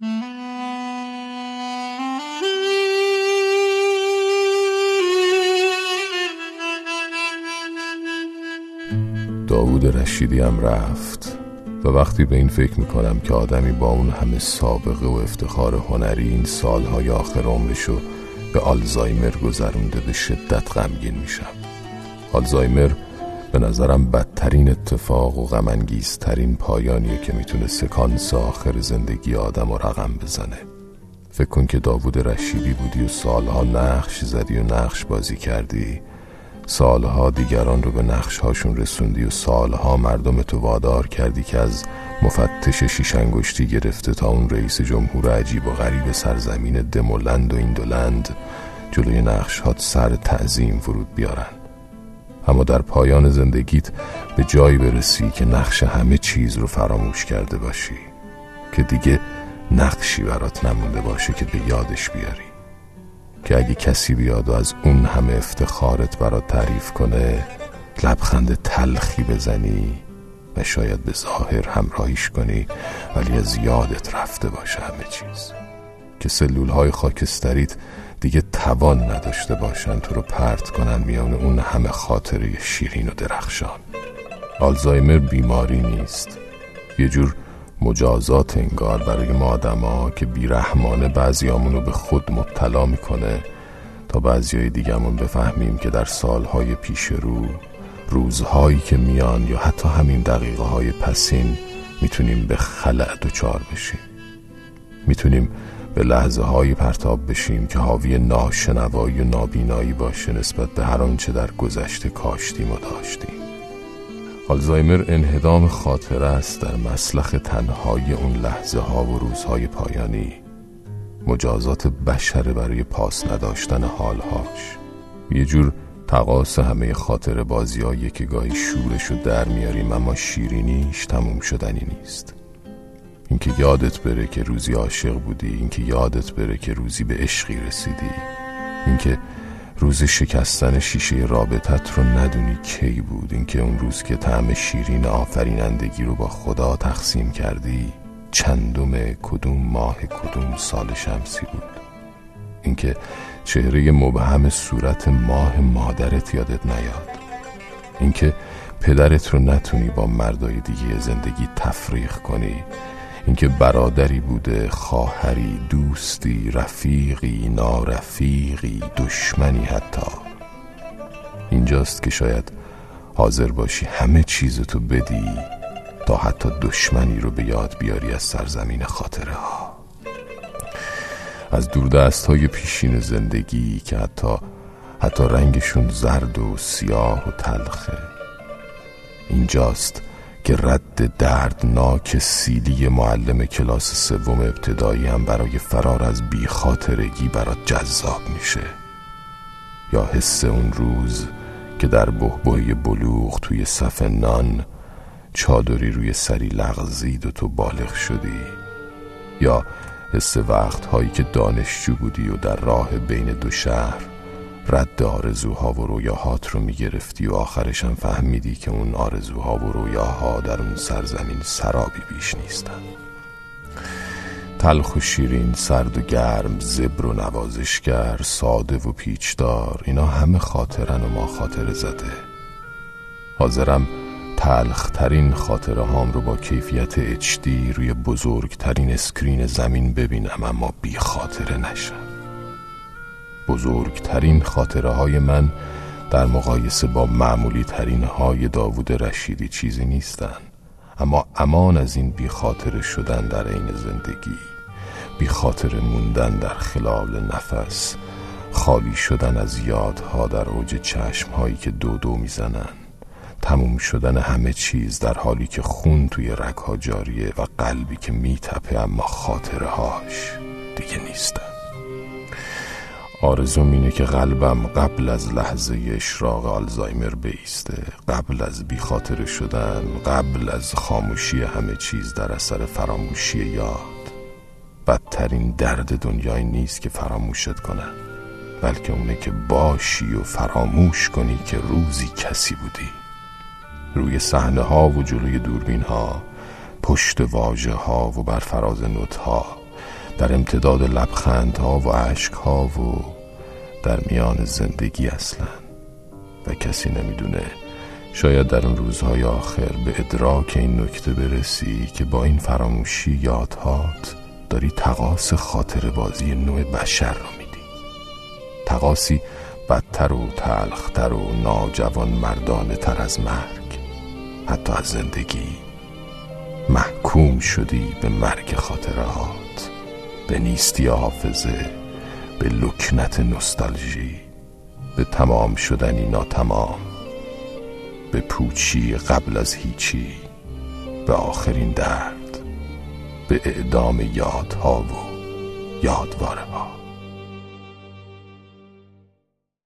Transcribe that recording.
داوود رشیدی هم رفت و وقتی به این فکر می‌کنم که آدمی با اون همه سابقه و افتخار هنری این سالهای آخر عمرشو به آلزایمر گذرونده به شدت غمگین میشم. آلزایمر به نظرم بدترین اتفاق و غمانگیزترین پایانیه که می‌تونه سکانس آخر زندگی آدم و رقم بزنه. فکر کن که داوود رشیدی بودی و سالها نقش زدی و نقش بازی کردی. سالها دیگران رو به نقش هاشون رسوندی و سالها مردم تو وادار کردی که از مفتش شیشنگشتی گرفته تا اون رئیس جمهور عجیب و غریب سرزمین دمولند و ایندولند جلوی نقش هات سر تعظیم فرود بیارن. اما در پایان زندگیت به جایی برسی که نقش همه چیز رو فراموش کرده باشی که دیگه نقشی برات نمونده باشه که به یادش بیاری. که اگه کسی بیاد و از اون همه افتخارت برات تعریف کنه لبخند تلخی بزنی و شاید به ظاهر همراهیش کنی ولی از یادت رفته باشه همه چیز. که سلول های خاکستریت دیگه توان نداشته باشن تو رو پرت کنن میان اون همه خاطره شیرین و درخشان. آلزایمر بیماری نیست. یه جور مجازات انگار برای ما آدما که بیرحمانه بعضیامون رو به خود مبتلا می‌کنه. تا بعضیای دیگهمون بفهمیم که در سالهای پیش رو روزهایی که میان یا حتی همین دقیقه های پسین می‌تونیم به خلع دچار بشیم. می‌تونیم به لحظه های پرتاب بشیم که حاوی ناشنوایی و نابینایی باشه نسبت به هر آنچه در گذشته کاشتیم و داشتیم. آلزایمر انهدام خاطره است در مسلخ تنهای اون لحظه ها و روزهای پایانی. مجازات بشر برای پاس نداشتن حالهاش. یه جور تقاس همه خاطر بازیایی که گاهی شورشو در میاریم اما شیرینیش تموم شدنی نیست. اینکه یادت بره که روزی عاشق بودی اینکه یادت بره که روزی به عشقی رسیدی اینکه روز شکستن شیشه رابطت رو ندونی کی بود اینکه اون روز که طعم شیرین آفرینندگی رو با خدا تقسیم کردی چندم کدوم ماه کدوم سال شمسی بود. اینکه چهره مبهم صورت ماه مادرت یادت نیاد. اینکه پدرت رو نتونی با مردای دیگه زندگی تفریخ کنی. اینکه برادری بوده خواهری دوستی رفیقی نارفیقی دشمنی حتی. اینجاست که شاید حاضر باشی همه چیزتو بدی تا حتی دشمنی رو به یاد بیاری از سرزمین خاطره ها. از دوردست های پیشین زندگی که حتی حتی رنگشون زرد و سیاه و تلخه. اینجاست که رد دردناک سیلی معلم کلاس سوم ابتدایی هم برای فرار از بیخاطرگی برات جذاب میشه. یا حس اون روز که در بهبهی بلوغ توی صف نان چادری روی سری لغزید و تو بالغ شدی. یا حس وقتهایی که دانشجو بودی و در راه بین دو شهر رد آرزوها و رویاهات رو می‌گرفتی و آخرش هم فهمیدی که اون آرزوها و رویاها در اون سرزمین سرابی بیش نیستن. تلخ و شیرین سرد و گرم زبر و نوازشگر ساده و پیچدار اینا همه خاطرن و ما خاطر زده. حاضرم تلخترین خاطره هام رو با کیفیت HD روی بزرگترین screen زمین ببینم اما بی خاطره نشم. بزرگترین خاطره های من در مقایسه با معمولی ترین های داوود رشیدی چیزی نیستن اما امان از این بی خاطره شدن در عین زندگی بی خاطره موندن در خلال نفس خالی شدن از یادها در اوج چشم هایی که دو دو می‌زنن تموم شدن همه چیز در حالی که خون توی رگها جاریه و قلبی که میتپه اما خاطره هاش دیگه نیستن. آرزوم اینه که قلبم قبل از لحظه اشراق آلزایمر بیسته قبل از بیخاطر شدن قبل از خاموشی همه چیز در اثر فراموشی یاد. بدترین درد دنیای نیست که فراموشت کنن بلکه اونه که باشی و فراموش کنی که روزی کسی بودی. روی صحنه ها و جلوی دوربین ها پشت واژه ها و بر فراز نوت ها در امتداد لبخندها و عشقها و در میان زندگی اصلا. و کسی نمی‌دونه شاید در اون روزهای آخر به ادراک این نکته برسی که با این فراموشی یادهات داری تقاس خاطر بازی نوع بشر رو میدی. تقاسی بدتر و تلختر و ناجوان مردانه تر از مرگ. حتی از زندگی محکوم شدی به مرگ خاطرات به نیستی حافظه به لکنت نستالژی به تمام شدنی ناتمام به پوچی قبل از هیچی به آخرین درد به اعدام یادها و یادواره ها.